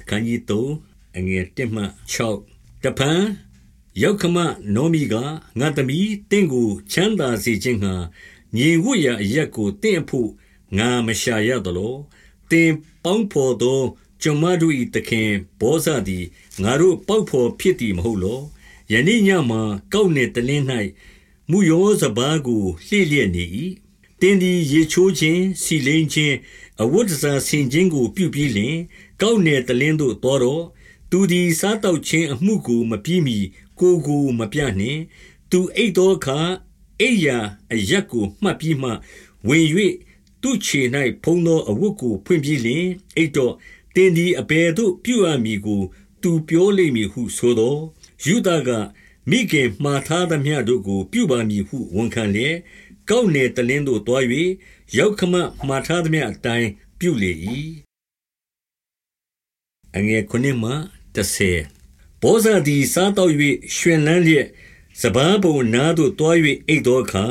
အခန်းကြီး3အငယ်1မှ6တပန်ယောက်ခမနောမီကငါသမီးတင့်ကိုချမ်းသာစေခြင်းငှာညင်ဝတ်ရာအရက်ကိုတင့်အဖို့ငါမရှာရသလောတင်ပေါင်းဖော်သောကျွန်မတို့၏သခင်ဘောဇသည်ငါတို့ပေါက်ဖော်ဖြစ်သည်မဟုတ်လောယနေ့ညမှာကောက်နေတလင်း၌မူယောစဘာကိုလှည့်လျက်နေ၏ တင်းဒီရေချိုးခြင်းစီလိန်ခြင်းအဝတ်တစားဆင်ခြင်းကိုပြုပြီးလျှင်ကောက်နေတလင်းသို့တော်တော့သူသည်စားတောက်ခြင်းအမှုကိုမပြီးမီကိုကိုမပြနှင့်သူအိတ်သောအခါအိယာအရက်ကိုမှတ်ပြီးမှဝင်၍သူ့ခြေ၌ဖုံးသောအဝတ်ကိုဖွင့်ပြီးလျှင်အိတ်တော့တင်းဒီအဘယ်သို့ပြုအပ်မည်ကို သူပြောလိမ့်မည်ဟုဆိုသောယူဒကမိခင်မှားထားသမျှတို့ကို ပြုပါမည်ဟုဝန်ခံလျက် ကောက်နယ်တလင်းသို့တွား၍ရောက်ခမမှားထားသမျှအတိုင်း ပြုလေ၏အငယ်9မှ10ဘောဇာသည် စားတော့၍ရှင်လန်းလျက် စပားပုံနာသို့တွား၍အိတ်သောအခါ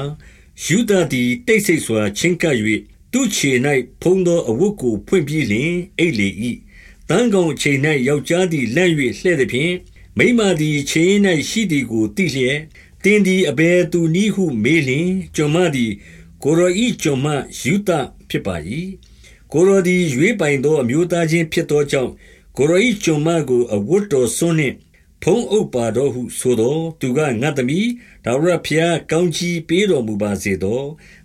ယူဒသည် တိတ်ဆိတ်စွာ ချင်းကပ်၍သူ့ခြေ၌ဖုံးသော အဝတ်ကို ဖွင့်ပြီးလျှင် အိတ်လေ၏တန်းကောင်ချိန်၌ယောက်ျားသည် လန့်၍လှဲ့သည်ဖြင့် မိမသည် ခြေ၌ရှိသည်ကို သိလျက် တင်းသည်အဘယ်သူနည်းဟုမေးလျင် ကျွန်မသည် ကိုရောဤကျွန်မယူတဖြစ်ပါ၏ကိုရောသည် ရွေးပိုင်သော အမျိုးသားချင်းဖြစ်သောကြောင့် ကိုရောဤကျွန်မကို အဝတ်တော်ဆွနှင့် ဖုံးအုပ်ပါတော်ဟုဆိုသောသူကငတ်သမီးဒါဝရဖျား ကောင်းကြီးပေးတော်မူပါစေသော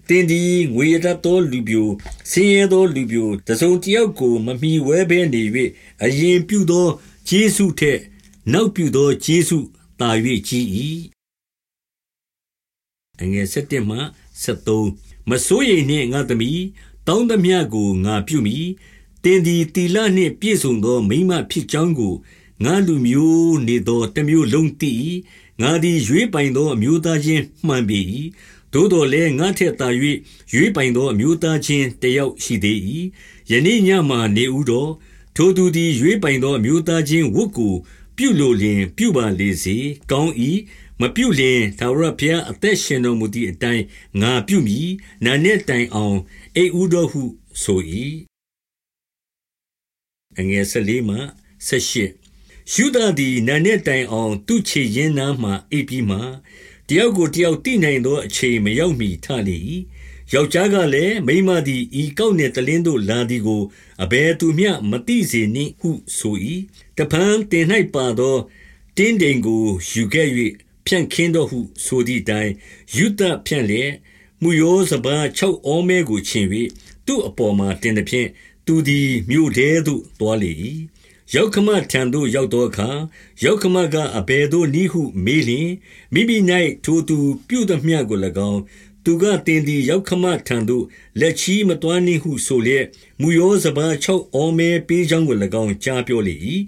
တင်းဒီငွေရတတ်သောလူပြို ဆင်းရဲသောလူပြို တစုံတယောက်ကို မမီဝဲဘဲနေ၍အရင်ပြုသောဂျေစုထက် နောက်ပြုသောဂျေစုတာ၍ကြီး၏ အငယ်7မှ73မစိုးရိမ်နှင့်ငါသမီးတောင်းသမျှကိုငါပြုမိတင်းဒီတီလနှင့်ပြည့်စုံသောမိမဖြစ်ကြောင်းကိုငါလူမျိုးနေသောတမျိုးလုံးတည်ငါသည်ရွေးပိုင်သောအမျိုးသားချင်းမှန်ပေ၏သို့တော်လည်းငါထက်သာ၍ရွေးပိုင်သောအမျိုးသားချင်းတယောက်ရှိသေး၏ယနေ့ညမှနေဥတော်ထိုသူသည်ရွေးပိုင်သောအမျိုးသားချင်းဝတ်ကို ပြုလိုလျင်ပြုပါလေစေ ကောင်း၏မပြုလျင်သာရဘုရား အသက်ရှင်တော်မူသည့်အတိုင်း ငါပြုမည်နာနဲ့တိုင်အောင် အိဥတော်ဟုဆို၏အငယ်၁၄မှ၁၈ရှုဒသည်နာနဲ့တိုင်အောင် သူ့ခြေရင်းနားမှအိပ်ပြီးမှ တယောက်ကိုတယောက်တိနိုင်သော အချိန် မရောက်မီထလေ၏ ယောက်ျားကလည်း မိမသည် ဤကောက်နှင့်တလင်းတို့ လာသည်ကို အဘယ်သူမျှ မသိစေနှင့်ဟုဆို၏တပန်းတင်၌ပါသော တင်းတိမ်ကို ယူခဲ့၍ဖြန့်ခင်းတော်ဟုဆိုသည့်တိုင်ယုဒဖြန့်လျက်မူယောစပါး၆အောမဲကိုချင်၍သူ့အပေါ်မှာ တင်သည်ဖြင့် သူသည် မြို့ထဲသို့ သွားလေ၏ယောက္ခမထံသို့ ရောက်သောအခါ ယောက္ခမက အဘယ်သို့နည်းဟု မေးလျှင် မိမိ၌ထိုသူပြုသမျှကို၎င်း သူကတင်သည် ယောက္ခမထံသို့ လက်ချီမတွားနှင့်ဟုဆိုလျက်မူယောစပါး၆အောမဲပေးချောင်းကို၎င်း ကြားပြောလေ၏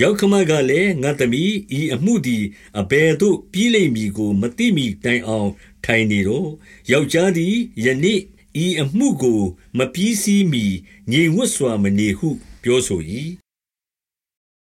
ယောက္ခမကလည်း ငါသမီး ဤအမှုသည် အဘယ်သို့ပြီးလိမ့်မည်ကို မသိမီတိုင်အောင် ထိုင်နေတော့ ယောက်ျားသည် ယနေ့ဤအမှုကို မပြီးစီးမီငြိမ်ဝတ်စွာမနေဟု ပြောဆို၏